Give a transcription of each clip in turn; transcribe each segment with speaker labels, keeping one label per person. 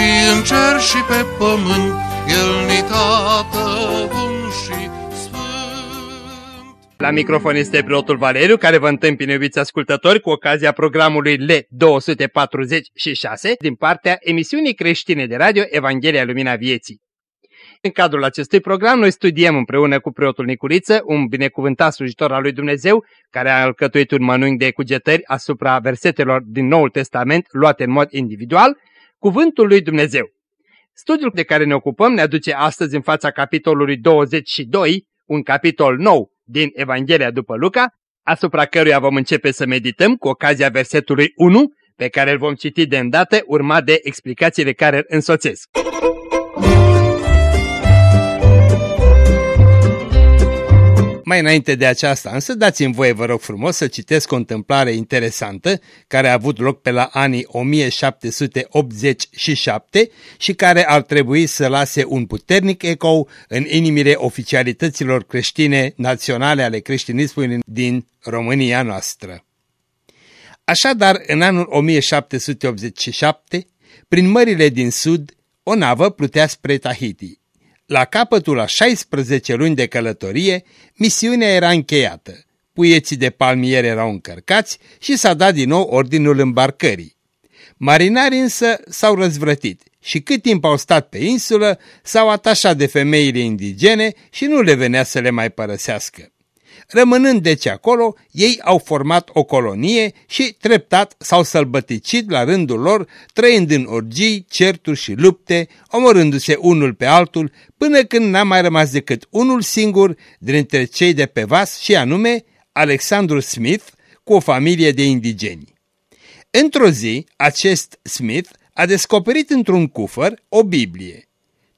Speaker 1: și în cer și pe pământ, El ni tată bun și sfânt.
Speaker 2: La microfon este preotul Valeriu, care vă întâmpină, iubiți ascultători, cu ocazia programului L246 din partea emisiunii creștine de radio Evanghelia Lumina Vieții. În cadrul acestui program, noi studiem împreună cu preotul Nicuriță, un binecuvântat slujitor al lui Dumnezeu, care a alcătuit un mănânc de cugetări asupra versetelor din Noul Testament, luate în mod individual, cuvântul lui Dumnezeu. Studiul de care ne ocupăm ne aduce astăzi în fața capitolului 22, un capitol nou din Evanghelia după Luca, asupra căruia vom începe să medităm cu ocazia versetului 1, pe care îl vom citi de îndată, urmat de explicațiile care îl însoțesc. Mai înainte de aceasta însă dați-mi voie, vă rog frumos, să citesc o întâmplare interesantă care a avut loc pe la anii 1787 și care ar trebui să lase un puternic ecou în inimile oficialităților creștine naționale ale creștinismului din România noastră. Așadar, în anul 1787, prin mările din sud, o navă plutea spre Tahiti. La capătul a 16 luni de călătorie, misiunea era încheiată. Puieții de palmiere erau încărcați și s-a dat din nou ordinul îmbarcării. Marinarii însă s-au răzvrătit și cât timp au stat pe insulă, s-au atașat de femeile indigene și nu le venea să le mai părăsească. Rămânând deci acolo, ei au format o colonie și treptat s-au sălbăticit la rândul lor, trăind în orgii, certuri și lupte, omorându-se unul pe altul, până când n-a mai rămas decât unul singur dintre cei de pe vas și anume Alexandru Smith cu o familie de indigeni. Într-o zi, acest Smith a descoperit într-un cufăr o Biblie.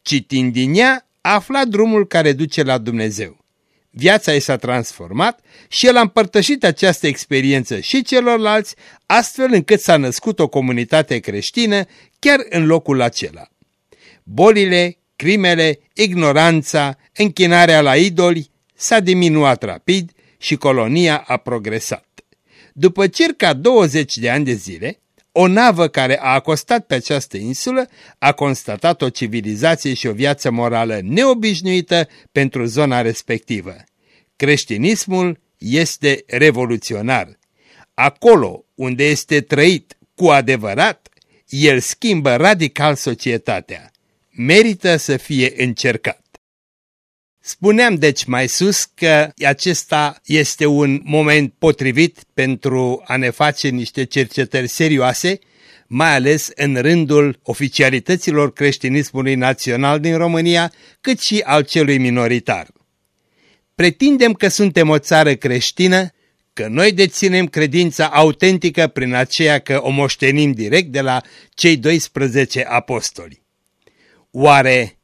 Speaker 2: Citind din ea, a aflat drumul care duce la Dumnezeu viața ei s-a transformat și el a împărtășit această experiență și celorlalți, astfel încât s-a născut o comunitate creștină chiar în locul acela. Bolile, crimele, ignoranța, închinarea la idoli s-a diminuat rapid și colonia a progresat. După circa 20 de ani de zile, o navă care a acostat pe această insulă a constatat o civilizație și o viață morală neobișnuită pentru zona respectivă. Creștinismul este revoluționar. Acolo unde este trăit cu adevărat, el schimbă radical societatea. Merită să fie încercat. Spuneam deci mai sus că acesta este un moment potrivit pentru a ne face niște cercetări serioase, mai ales în rândul oficialităților creștinismului național din România, cât și al celui minoritar. Pretindem că suntem o țară creștină, că noi deținem credința autentică prin aceea că o moștenim direct de la cei 12 apostoli. Oare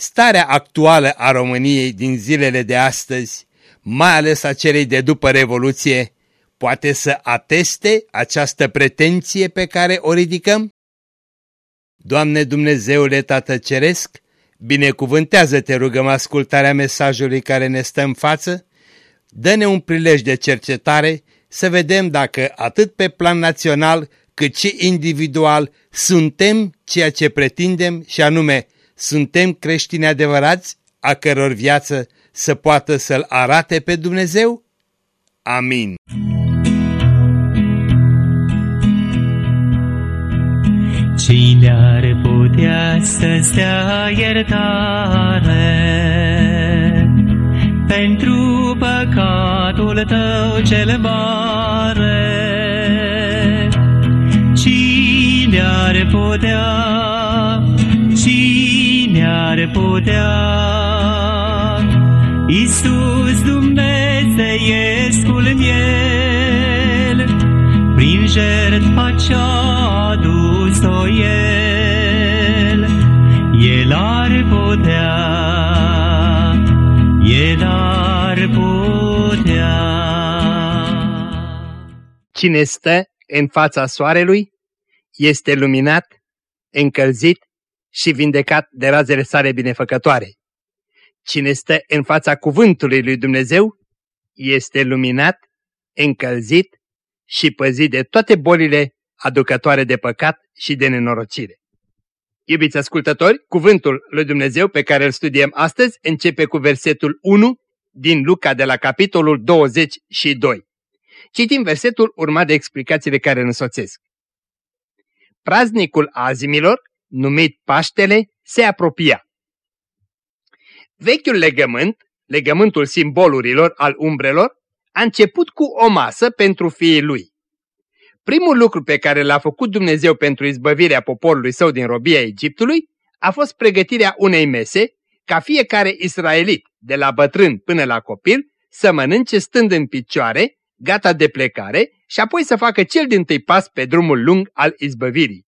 Speaker 2: Starea actuală a României din zilele de astăzi, mai ales a celei de după Revoluție, poate să ateste această pretenție pe care o ridicăm? Doamne Dumnezeule Tată Ceresc, binecuvântează-te rugăm ascultarea mesajului care ne stă în față, dă-ne un prilej de cercetare să vedem dacă atât pe plan național cât și individual suntem ceea ce pretindem și anume suntem creștini adevărați, a căror viață să poată să-L arate pe Dumnezeu? Amin.
Speaker 3: Cine ar putea să-ți dea iertare pentru păcatul tău cel mare? Cine ar putea, cine ar putea. Iisus Dumnezeiescul miel, prin jertfa ce-a adus-o El, El ar putea, El ar putea.
Speaker 2: Cine stă în fața soarelui este luminat, încălzit și vindecat de razele sale binefăcătoare. Cine stă în fața cuvântului lui Dumnezeu este luminat, încălzit și păzit de toate bolile aducătoare de păcat și de nenorocire. Iubiți ascultători, cuvântul lui Dumnezeu pe care îl studiem astăzi începe cu versetul 1 din Luca de la capitolul 22. Citim versetul urmat de explicațiile care îl însoțesc. Praznicul azimilor, numit Paștele, se apropia. Vechiul legământ, legământul simbolurilor al umbrelor, a început cu o masă pentru fiii lui. Primul lucru pe care l-a făcut Dumnezeu pentru izbăvirea poporului său din robia Egiptului a fost pregătirea unei mese ca fiecare israelit, de la bătrân până la copil, să mănânce stând în picioare, gata de plecare, și apoi să facă cel din tâi pas pe drumul lung al izbăvirii.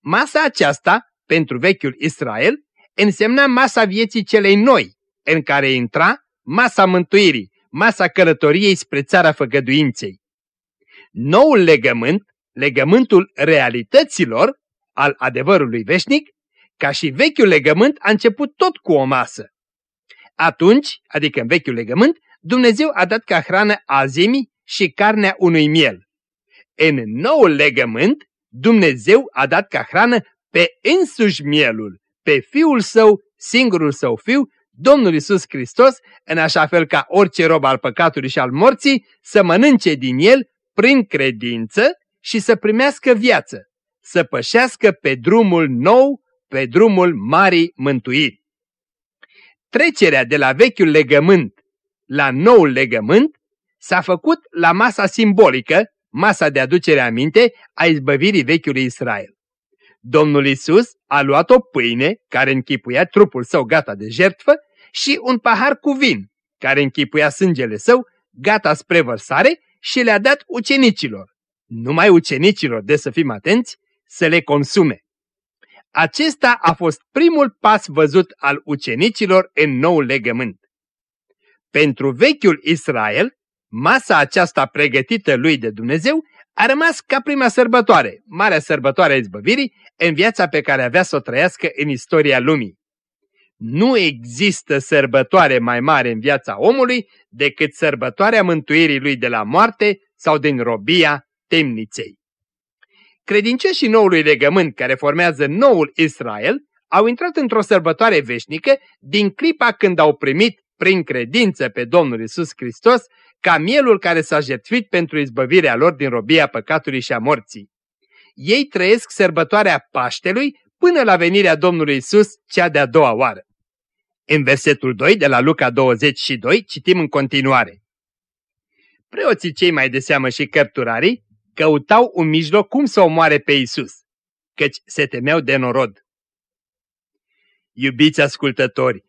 Speaker 2: Masa aceasta, pentru vechiul Israel, însemna masa vieții celei noi, în care intra masa mântuirii, masa călătoriei spre țara făgăduinței. Noul legământ, legământul realităților, al adevărului veșnic, ca și vechiul legământ a început tot cu o masă. Atunci, adică în vechiul legământ, Dumnezeu a dat ca hrană azimii și carnea unui miel. În noul legământ, Dumnezeu a dat ca hrană pe însuși mielul, pe Fiul Său, singurul Său Fiu, Domnul Isus Hristos, în așa fel ca orice rob al păcatului și al morții, să mănânce din el prin credință și să primească viață, să pășească pe drumul nou, pe drumul marii mântuiri. Trecerea de la vechiul legământ la noul legământ s-a făcut la masa simbolică, masa de aducere aminte a izbăvirii vechiului Israel. Domnul Isus a luat o pâine care închipuia trupul său gata de jertfă și un pahar cu vin care închipuia sângele său gata spre vărsare și le-a dat ucenicilor, numai ucenicilor, de să fim atenți, să le consume. Acesta a fost primul pas văzut al ucenicilor în noul legământ. Pentru vechiul Israel, masa aceasta pregătită lui de Dumnezeu a rămas ca prima sărbătoare, marea sărbătoare a izbăvirii, în viața pe care avea să o trăiască în istoria lumii. Nu există sărbătoare mai mare în viața omului decât sărbătoarea mântuirii lui de la moarte sau din robia temniței. Credincioșii noului legământ care formează noul Israel au intrat într-o sărbătoare veșnică din clipa când au primit prin credință pe Domnul Isus Hristos ca mielul care s-a jertfit pentru izbăvirea lor din robia păcatului și a morții. Ei trăiesc sărbătoarea Paștelui până la venirea Domnului Isus cea de-a doua oară. În versetul 2 de la Luca 22 citim în continuare. Preoții cei mai de seamă și cărturarii căutau un mijloc cum să omoare pe Isus, căci se temeau de norod. Iubiți ascultători,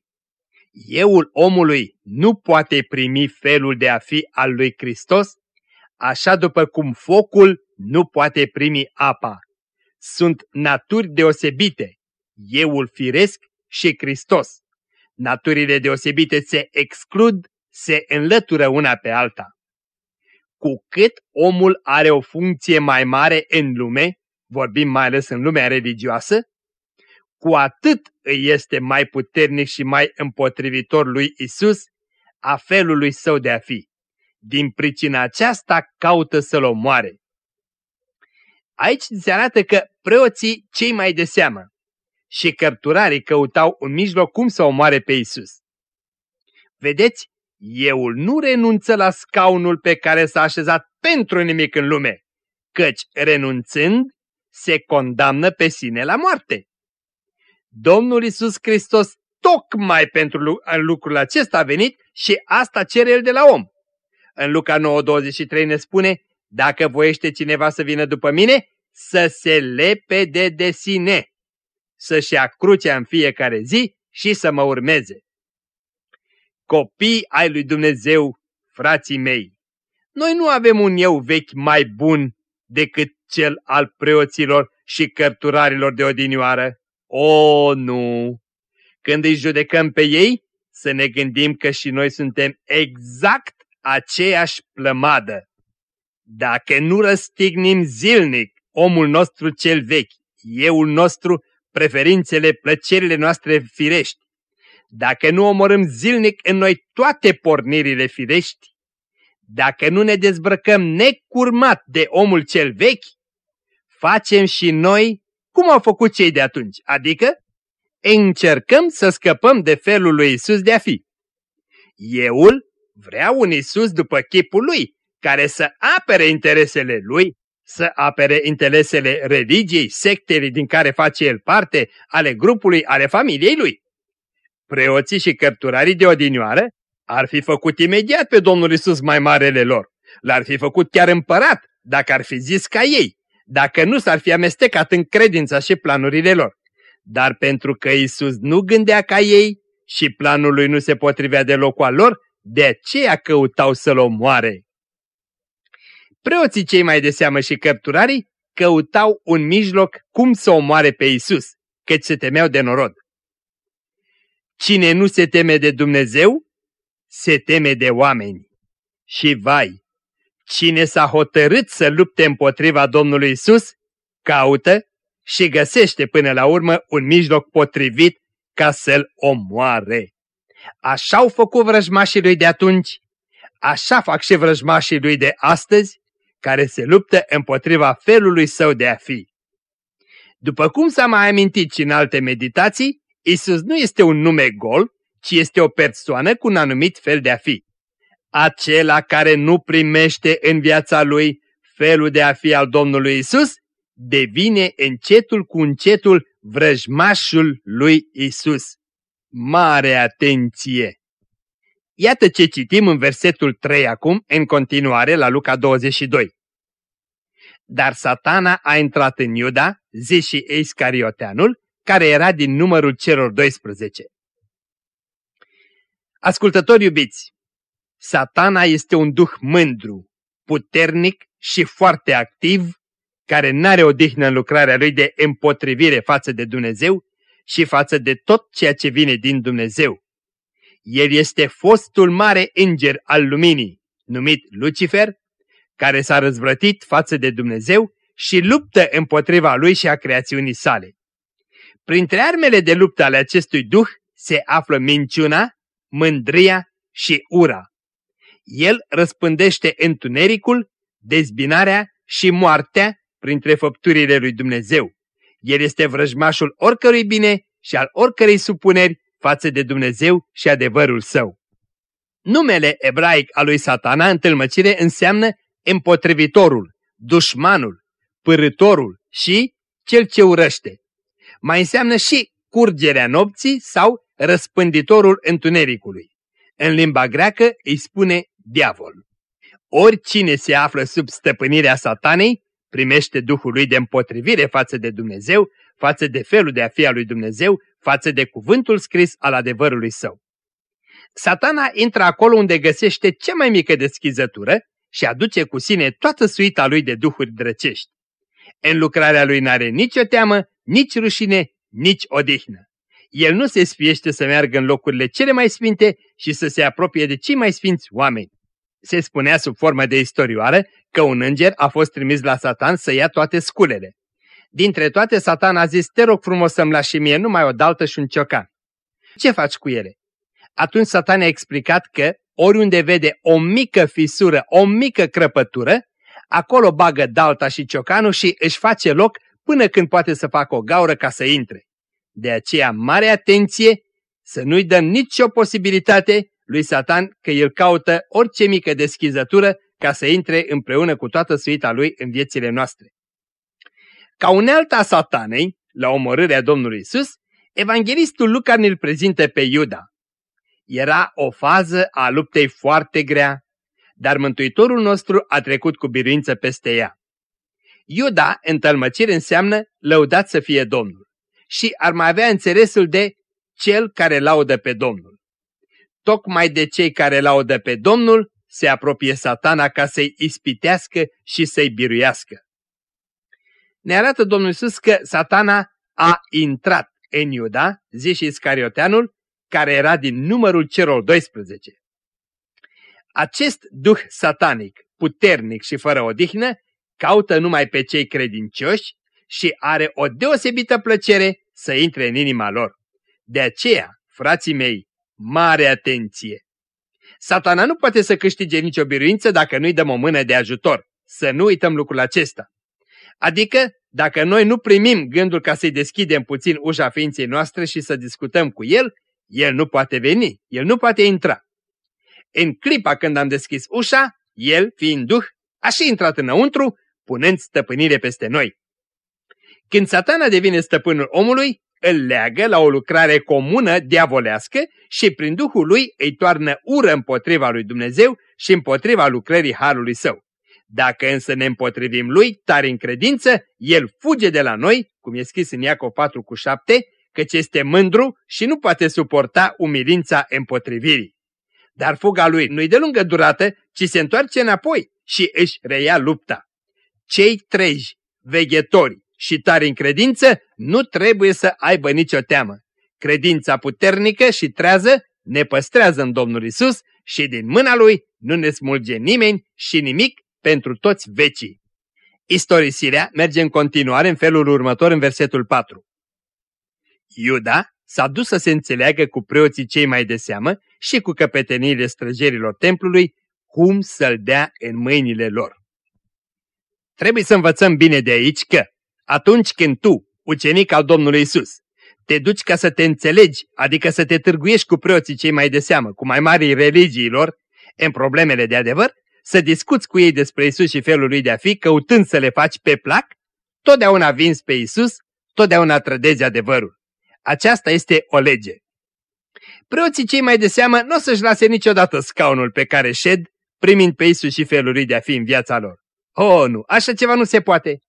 Speaker 2: euul omului nu poate primi felul de a fi al lui Hristos, așa după cum focul nu poate primi apa. Sunt naturi deosebite, euul firesc și Hristos. Naturile deosebite se exclud, se înlătură una pe alta. Cu cât omul are o funcție mai mare în lume, vorbim mai ales în lumea religioasă, cu atât îi este mai puternic și mai împotrivitor lui Isus a felului său de a fi. Din pricina aceasta caută să-l omoare. Aici se arată că preoții cei mai de seamă și cărturarii căutau un mijloc cum să omoare pe Isus. Vedeți, euul nu renunță la scaunul pe care s-a așezat pentru nimic în lume, căci renunțând se condamnă pe sine la moarte. Domnul Isus Hristos tocmai pentru lucrul acesta a venit și asta cere El de la om. În Luca 9:23 ne spune, dacă voiește cineva să vină după mine, să se lepede de sine să-și ia crucea în fiecare zi și să mă urmeze. Copii ai lui Dumnezeu, frații mei, noi nu avem un eu vechi mai bun decât cel al preoților și cărturarilor de odinioară. O, nu! Când îi judecăm pe ei, să ne gândim că și noi suntem exact aceeași plămadă. Dacă nu răstignim zilnic omul nostru cel vechi, euul nostru, preferințele, plăcerile noastre firești, dacă nu omorâm zilnic în noi toate pornirile firești, dacă nu ne dezbrăcăm necurmat de omul cel vechi, facem și noi cum au făcut cei de atunci, adică încercăm să scăpăm de felul lui Isus de a fi. Euul vrea un Isus după chipul lui, care să apere interesele lui, să apere interesele religiei, sectelii din care face el parte, ale grupului, ale familiei lui. Preoții și cărturarii de odinioară ar fi făcut imediat pe Domnul Isus mai marele lor. L-ar fi făcut chiar împărat, dacă ar fi zis ca ei, dacă nu s-ar fi amestecat în credința și planurile lor. Dar pentru că Isus nu gândea ca ei și planul lui nu se potrivea deloc cu al lor, de aceea căutau să-l omoare. Preoții cei mai de seamă și cărturarii căutau un mijloc cum să omoare pe Isus, căci se temeau de norod. Cine nu se teme de Dumnezeu, se teme de oameni. Și vai, cine s-a hotărât să lupte împotriva Domnului Isus, caută și găsește până la urmă un mijloc potrivit ca să-l omoare. Așa au făcut vrăjmașii lui de atunci, așa fac și vrăjmașii lui de astăzi, care se luptă împotriva felului său de a fi. După cum s-a mai amintit și în alte meditații, Isus nu este un nume gol, ci este o persoană cu un anumit fel de a fi. Acela care nu primește în viața lui felul de a fi al Domnului Isus, devine încetul cu încetul vrăjmașul lui Isus. Mare atenție! Iată ce citim în versetul 3 acum, în continuare la Luca 22. Dar satana a intrat în Iuda, zi și Iscarioteanul, care era din numărul celor 12. Ascultători iubiți, satana este un duh mândru, puternic și foarte activ, care n-are odihnă în lucrarea lui de împotrivire față de Dumnezeu și față de tot ceea ce vine din Dumnezeu. El este fostul mare înger al luminii, numit Lucifer, care s-a răzvrătit față de Dumnezeu și luptă împotriva lui și a creațiunii sale. Printre armele de luptă ale acestui duh se află minciuna, mândria și ura. El răspândește întunericul, dezbinarea și moartea printre făpturile lui Dumnezeu. El este vrăjmașul oricărui bine și al oricărei supuneri față de Dumnezeu și adevărul său. Numele ebraic al lui satana în tâlmăcire înseamnă împotrivitorul, dușmanul, părătorul și cel ce urăște. Mai înseamnă și curgerea nopții sau răspânditorul întunericului. În limba greacă îi spune diavol. Oricine se află sub stăpânirea satanei primește Duhul lui de împotrivire față de Dumnezeu, față de felul de a fi al lui Dumnezeu, față de cuvântul scris al adevărului său. Satana intră acolo unde găsește cea mai mică deschizătură și aduce cu sine toată suita lui de duhuri drăcești. În lucrarea lui n-are nicio teamă, nici rușine, nici odihnă. El nu se sfiește să meargă în locurile cele mai sfinte și să se apropie de cei mai sfinți oameni. Se spunea sub formă de istorioară că un înger a fost trimis la Satan să ia toate sculele. Dintre toate, Satan a zis, te rog frumos să-mi lași și mie numai o daltă și un ciocan. Ce faci cu ele? Atunci Satan a explicat că oriunde vede o mică fisură, o mică crăpătură, acolo bagă dalta și ciocanul și își face loc până când poate să facă o gaură ca să intre. De aceea, mare atenție să nu-i dăm nicio posibilitate lui Satan că el caută orice mică deschizătură ca să intre împreună cu toată suita lui în viețile noastre. Ca unealta satanei, la omorârea Domnului Isus, evanghelistul Luca ne-l prezintă pe Iuda. Era o fază a luptei foarte grea, dar Mântuitorul nostru a trecut cu biruință peste ea. Iuda, în tălmăcire, înseamnă lăudat să fie Domnul și ar mai avea înțelesul de cel care laudă pe Domnul. Tocmai de cei care laudă pe Domnul se apropie satana ca să-i ispitească și să-i biruiască. Ne arată Domnul Iisus că satana a intrat în Iuda, zi și Iscarioteanul, care era din numărul celor 12. Acest duh satanic, puternic și fără odihnă, caută numai pe cei credincioși și are o deosebită plăcere să intre în inima lor. De aceea, frații mei, mare atenție! Satana nu poate să câștige nicio biruință dacă nu-i dăm o mână de ajutor. Să nu uităm lucrul acesta. Adică, dacă noi nu primim gândul ca să-i deschidem puțin ușa ființei noastre și să discutăm cu el, el nu poate veni, el nu poate intra. În clipa când am deschis ușa, el, fiind duh, a și intrat înăuntru, punând stăpânire peste noi. Când satana devine stăpânul omului, îl leagă la o lucrare comună diavolească și prin Duhul lui îi toarnă ură împotriva lui Dumnezeu și împotriva lucrării Harului Său. Dacă însă ne împotrivim lui, tare în credință, el fuge de la noi, cum e scris în Iacov 4 cu 7, căci este mândru și nu poate suporta umilința împotrivirii. Dar fuga lui nu-i de lungă durată, ci se întoarce înapoi și își reia lupta. Cei treji, veghetori și tari în credință, nu trebuie să aibă nicio teamă. Credința puternică și trează ne păstrează în Domnul Isus și din mâna Lui nu ne smulge nimeni și nimic pentru toți vecii. Istorisirea merge în continuare în felul următor în versetul 4. Iuda s-a dus să se înțeleagă cu preoții cei mai de seamă și cu căpeteniile străgerilor templului cum să-l dea în mâinile lor. Trebuie să învățăm bine de aici că atunci când tu, ucenic al Domnului Isus, te duci ca să te înțelegi, adică să te târguiești cu preoții cei mai de seamă, cu mai mari religiilor, în problemele de adevăr, să discuți cu ei despre Isus și felul lui de a fi, căutând să le faci pe plac, totdeauna vinzi pe Isus, totdeauna trădezi adevărul. Aceasta este o lege. Preoții cei mai de seamă nu o să-și lase niciodată scaunul pe care șed, primind pe Isus și felul lui de a fi în viața lor. Oh, nu, așa ceva nu se poate.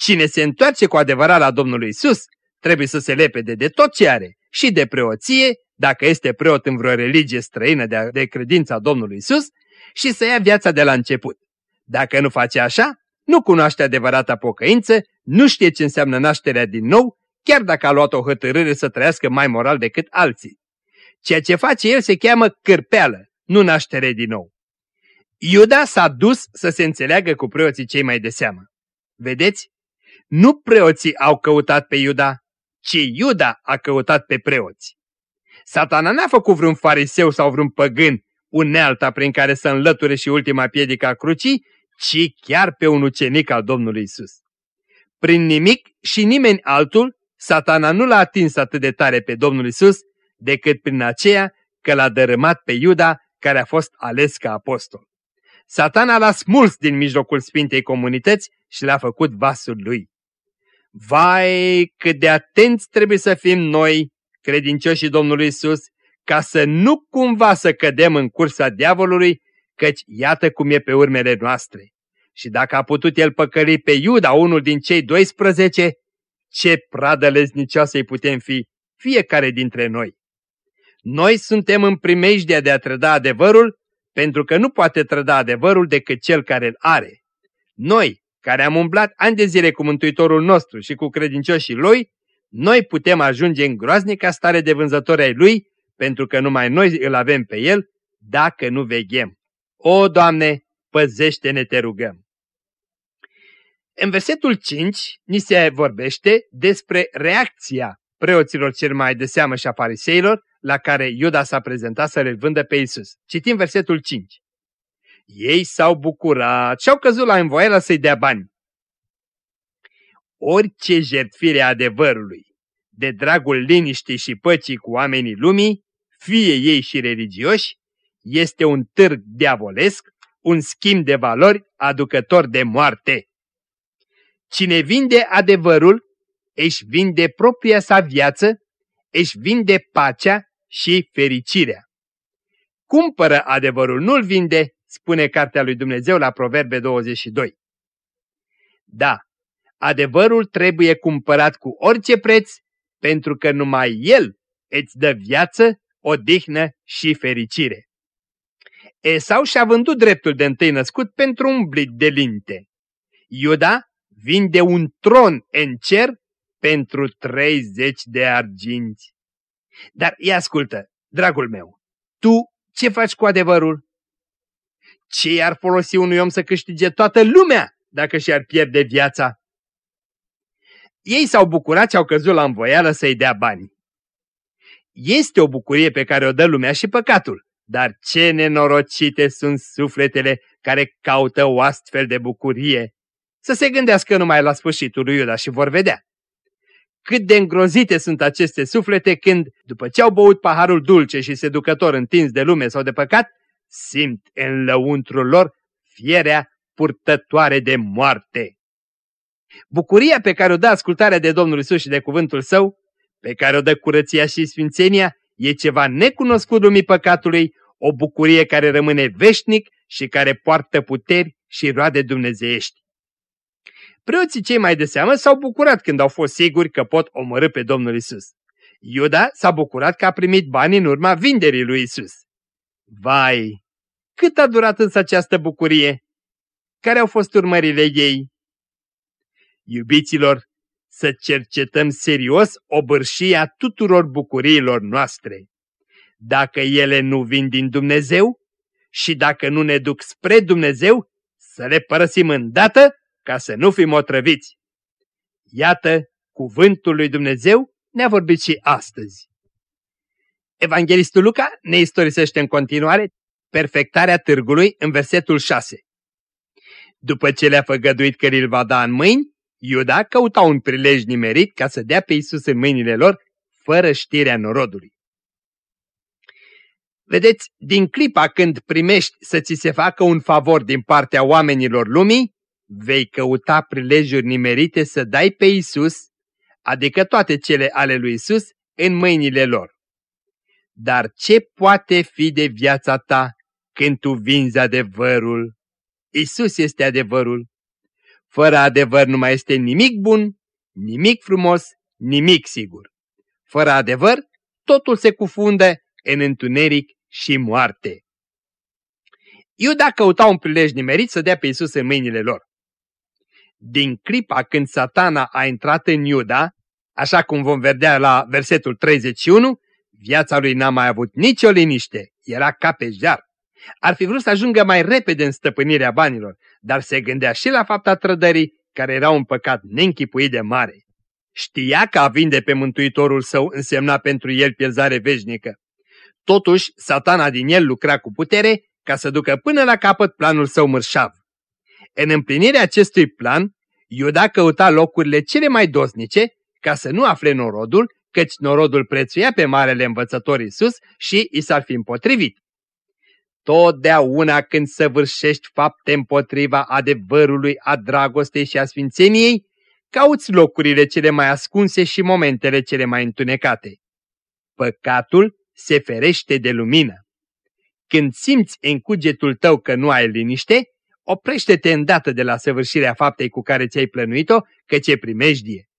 Speaker 2: Cine se întoarce cu adevărat la Domnul Isus, trebuie să se lepede de tot ce are, și de preoție, dacă este preot în vreo religie străină de, de credința Domnului Isus, și să ia viața de la început. Dacă nu face așa, nu cunoaște adevărata pocăință, nu știe ce înseamnă nașterea din nou, chiar dacă a luat o hotărâre să trăiască mai moral decât alții. Ceea ce face el se cheamă cârpeală, nu naștere din nou. Iuda s-a dus să se înțeleagă cu preoții cei mai de seamă. Vedeți? Nu preoții au căutat pe Iuda, ci Iuda a căutat pe preoți. Satana n-a făcut vreun fariseu sau vreun păgân unealta prin care să înlăture și ultima piedică a crucii, ci chiar pe un ucenic al Domnului Isus. Prin nimic și nimeni altul, satana nu l-a atins atât de tare pe Domnul Isus, decât prin aceea că l-a dărâmat pe Iuda, care a fost ales ca apostol. Satana l-a smuls din mijlocul Sfintei Comunități și l-a făcut vasul lui. Vai, cât de atenți trebuie să fim noi, credincioșii Domnului Isus, ca să nu cumva să cădem în cursa diavolului, căci iată cum e pe urmele noastre. Și dacă a putut el păcăli pe Iuda, unul din cei 12, ce pradă leznicioasă îi putem fi fiecare dintre noi. Noi suntem în primejdea de a trăda adevărul, pentru că nu poate trăda adevărul decât cel care îl are. Noi, care am umblat ani de zile cu Mântuitorul nostru și cu credincioșii lui, noi putem ajunge în groaznica stare de vânzători ai lui, pentru că numai noi îl avem pe el, dacă nu veghem. O, Doamne, păzește-ne, te rugăm! În versetul 5 ni se vorbește despre reacția preoților cel mai de seamă și a fariseilor la care Iuda s-a prezentat să le vândă pe Isus. Citim versetul 5. Ei s-au bucurat și au căzut la învoială să-i dea bani. Orice jertfire a adevărului, de dragul liniștii și păcii cu oamenii lumii, fie ei și religioși, este un târg diavolesc, un schimb de valori aducător de moarte. Cine vinde adevărul, își vinde propria sa viață, își vinde pacea și fericirea. Cumpără adevărul, nu-l vinde, spune Cartea lui Dumnezeu la Proverbe 22. Da, adevărul trebuie cumpărat cu orice preț, pentru că numai el îți dă viață, odihnă și fericire. Esau și-a vândut dreptul de întâi născut pentru un blit de linte. Iuda vinde un tron în cer pentru 30 de arginți. Dar ia ascultă, dragul meu, tu ce faci cu adevărul? Ce ar folosi unui om să câștige toată lumea dacă și-ar pierde viața? Ei s-au bucurat și au căzut la învoială să-i dea bani. Este o bucurie pe care o dă lumea și păcatul, dar ce nenorocite sunt sufletele care caută o astfel de bucurie. Să se gândească numai la sfârșitul lui Iuda și vor vedea. Cât de îngrozite sunt aceste suflete când, după ce au băut paharul dulce și seducător întins de lume sau de păcat, simt în lăuntrul lor fierea purtătoare de moarte. Bucuria pe care o dă ascultarea de Domnul Isus și de cuvântul Său, pe care o dă curăția și sfințenia, e ceva necunoscut lumii păcatului, o bucurie care rămâne veșnic și care poartă puteri și roade dumnezeiești. Preoții cei mai de seamă s-au bucurat când au fost siguri că pot omorâ pe Domnul Isus. Iuda s-a bucurat că a primit bani în urma vinderii lui Isus. Vai! Cât a durat însă această bucurie? Care au fost urmările ei? Iubiților, să cercetăm serios obârșia tuturor bucuriilor noastre. Dacă ele nu vin din Dumnezeu și dacă nu ne duc spre Dumnezeu, să le părăsim îndată ca să nu fim otrăviți. Iată, cuvântul lui Dumnezeu ne-a vorbit și astăzi. Evanghelistul Luca ne istorisește în continuare perfectarea târgului în versetul 6. După ce le-a făgăduit că îl va da în mâini, Iuda căuta un prilej nimerit ca să dea pe Isus în mâinile lor, fără știrea norodului. Vedeți, din clipa când primești să ți se facă un favor din partea oamenilor lumii, vei căuta prilejuri nimerite să dai pe Isus, adică toate cele ale lui Isus, în mâinile lor. Dar ce poate fi de viața ta când tu vinzi adevărul? Isus este adevărul. Fără adevăr nu mai este nimic bun, nimic frumos, nimic sigur. Fără adevăr, totul se cufundă în întuneric și moarte. Iuda căuta un prilej nimerit să dea pe Isus în mâinile lor. Din clipa când satana a intrat în Iuda, așa cum vom vedea la versetul 31, viața lui n-a mai avut nicio liniște, era ca pe jar. Ar fi vrut să ajungă mai repede în stăpânirea banilor, dar se gândea și la fapta trădării, care era un păcat neînchipuit de mare. Știa că a vinde pe mântuitorul său însemna pentru el pierzare veșnică. Totuși, satana din el lucra cu putere ca să ducă până la capăt planul său mărșav. În împlinirea acestui plan, Iuda căuta locurile cele mai dosnice ca să nu afle norodul, căci norodul prețuia pe marele învățător Isus și i s-ar fi împotrivit. Totdeauna când săvârșești fapte împotriva adevărului, a dragostei și a sfințeniei, cauți locurile cele mai ascunse și momentele cele mai întunecate. Păcatul se ferește de lumină. Când simți în cugetul tău că nu ai liniște, oprește-te îndată de la săvârșirea faptei cu care ți-ai plănuit-o, că ce primejdie.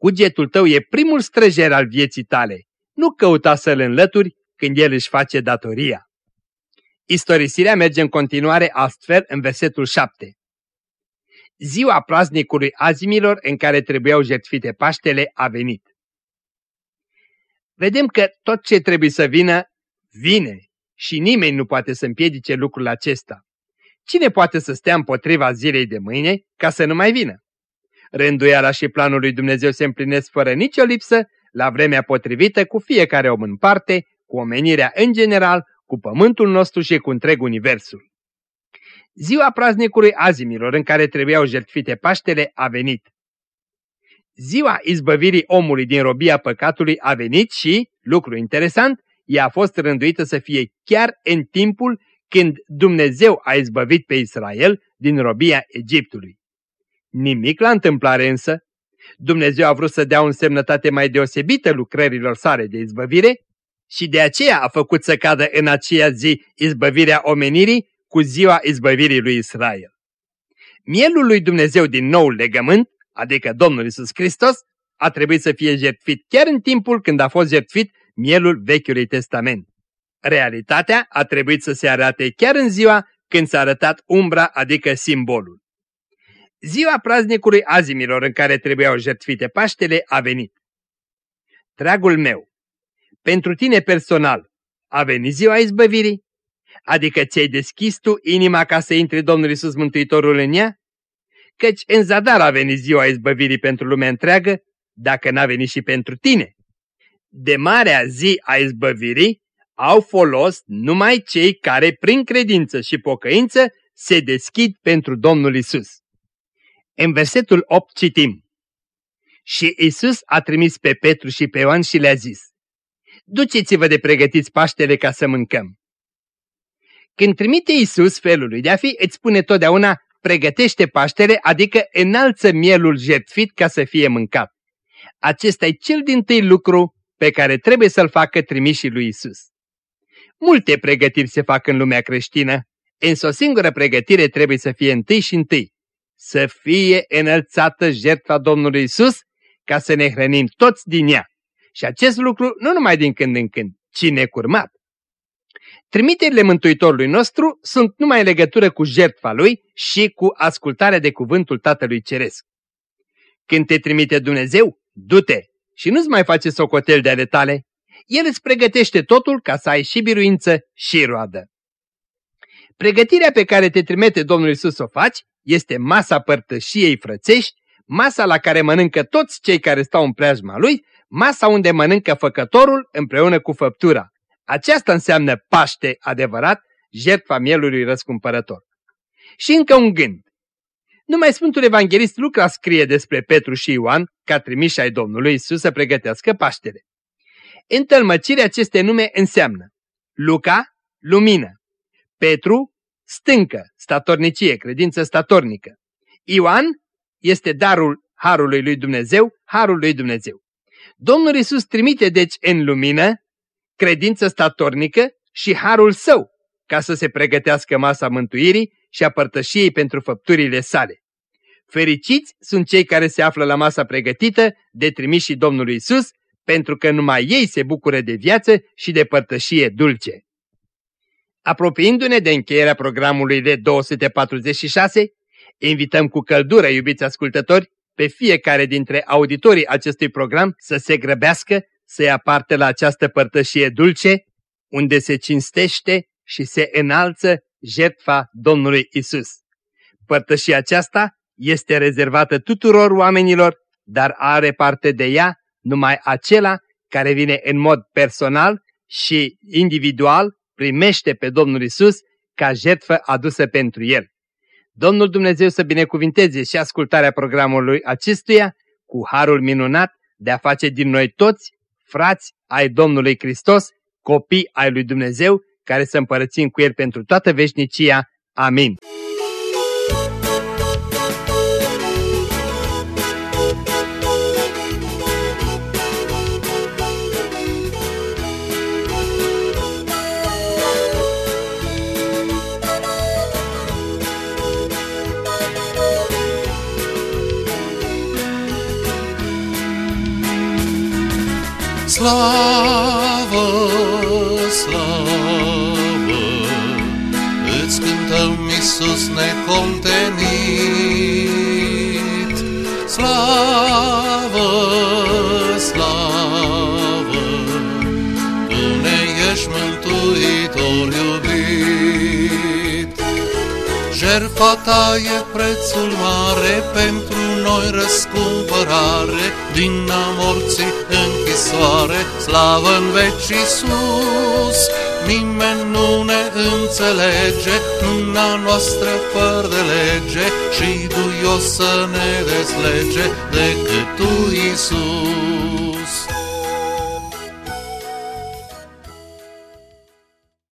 Speaker 2: Cugetul tău e primul străjer al vieții tale. Nu căuta să-l înlături când el își face datoria. Istorisirea merge în continuare astfel în versetul 7. Ziua praznicului azimilor în care trebuiau jertfite Paștele a venit. Vedem că tot ce trebuie să vină, vine și nimeni nu poate să împiedice lucrul acesta. Cine poate să stea împotriva zilei de mâine ca să nu mai vină? Rânduiala și planul lui Dumnezeu se împlinesc fără nicio lipsă, la vremea potrivită, cu fiecare om în parte, cu omenirea în general, cu pământul nostru și cu întreg universul. Ziua praznicului azimilor în care trebuiau jertfite Paștele a venit. Ziua izbăvirii omului din robia păcatului a venit și, lucru interesant, ea a fost rânduită să fie chiar în timpul când Dumnezeu a izbăvit pe Israel din robia Egiptului. Nimic la întâmplare însă. Dumnezeu a vrut să dea o însemnătate mai deosebită lucrărilor sale de izbăvire și de aceea a făcut să cadă în aceea zi izbăvirea omenirii cu ziua izbăvirii lui Israel. Mielul lui Dumnezeu din nou legământ, adică Domnul Isus Hristos, a trebuit să fie jertfit chiar în timpul când a fost jertfit mielul Vechiului Testament. Realitatea a trebuit să se arate chiar în ziua când s-a arătat umbra, adică simbolul. Ziua praznicului azimilor în care trebuiau jertfite Paștele a venit. Dragul meu, pentru tine personal, a venit ziua izbăvirii? Adică ți-ai deschis tu inima ca să intri Domnul Isus Mântuitorul în ea? Căci în zadar a venit ziua izbăvirii pentru lumea întreagă, dacă n-a venit și pentru tine. De marea zi a izbăvirii au folos numai cei care prin credință și pocăință se deschid pentru Domnul Isus. În versetul 8 citim. Și Isus a trimis pe Petru și pe Ioan și le-a zis, Duceți-vă de pregătiți Paștele ca să mâncăm. Când trimite Isus felului de a fi, îți spune totdeauna, pregătește Paștele, adică înalță mielul jertfit ca să fie mâncat. Acesta e cel din tâi lucru pe care trebuie să-l facă trimișii lui Isus. Multe pregătiri se fac în lumea creștină, însă o singură pregătire trebuie să fie întâi și întâi, să fie înălțată jertfa Domnului Isus ca să ne hrănim toți din ea. Și acest lucru nu numai din când în când, ci necurmat. Trimiterile Mântuitorului nostru sunt numai în legătură cu jertfa Lui și cu ascultarea de cuvântul Tatălui Ceresc. Când te trimite Dumnezeu, du-te și nu-ți mai face socotel de ale tale. El îți pregătește totul ca să ai și biruință și roadă. Pregătirea pe care te trimite Domnul Isus să o faci este masa părtășiei frățești, masa la care mănâncă toți cei care stau în preajma Lui, masa unde mănâncă făcătorul împreună cu făptura. Aceasta înseamnă Paște adevărat, jertfa mielului răscumpărător. Și încă un gând. Numai Sfântul Evanghelist Luca scrie despre Petru și Ioan ca trimiși ai Domnului Isus să pregătească Paștele. Întâlmăcirea aceste nume înseamnă Luca, lumină, Petru, stâncă, statornicie, credință statornică. Ioan este darul Harului lui Dumnezeu, Harul lui Dumnezeu. Domnul Isus trimite deci în lumină credință statornică și Harul Său, ca să se pregătească masa mântuirii și a părtășiei pentru făpturile sale. Fericiți sunt cei care se află la masa pregătită de trimișii Domnului Isus, pentru că numai ei se bucură de viață și de părtășie dulce. Apropiindu-ne de încheierea programului de 246, invităm cu căldură, iubiți ascultători, pe fiecare dintre auditorii acestui program să se grăbească să ia parte la această părtășie dulce, unde se cinstește și se înalță jertfa Domnului Isus. Părtășia aceasta este rezervată tuturor oamenilor, dar are parte de ea numai acela care vine în mod personal și individual, primește pe Domnul Isus ca jertfă adusă pentru el. Domnul Dumnezeu să binecuvinteze și ascultarea programului acestuia cu harul minunat de a face din noi toți frați ai Domnului Hristos, copii ai lui Dumnezeu, care să împărățim cu El pentru toată veșnicia. Amin.
Speaker 1: Slavă, slavă, îți cântăm Iisus necontenit. Slavă, slavă, Tu ne ești mântuitor iubit. Jertfa ta e prețul mare pentru noi răscumpărare din a morții închisoare, slavă în veci sus. Nimeni nu ne înțelege, luna noastră fără de lege și duios să ne deslege decât Tu, Iisus.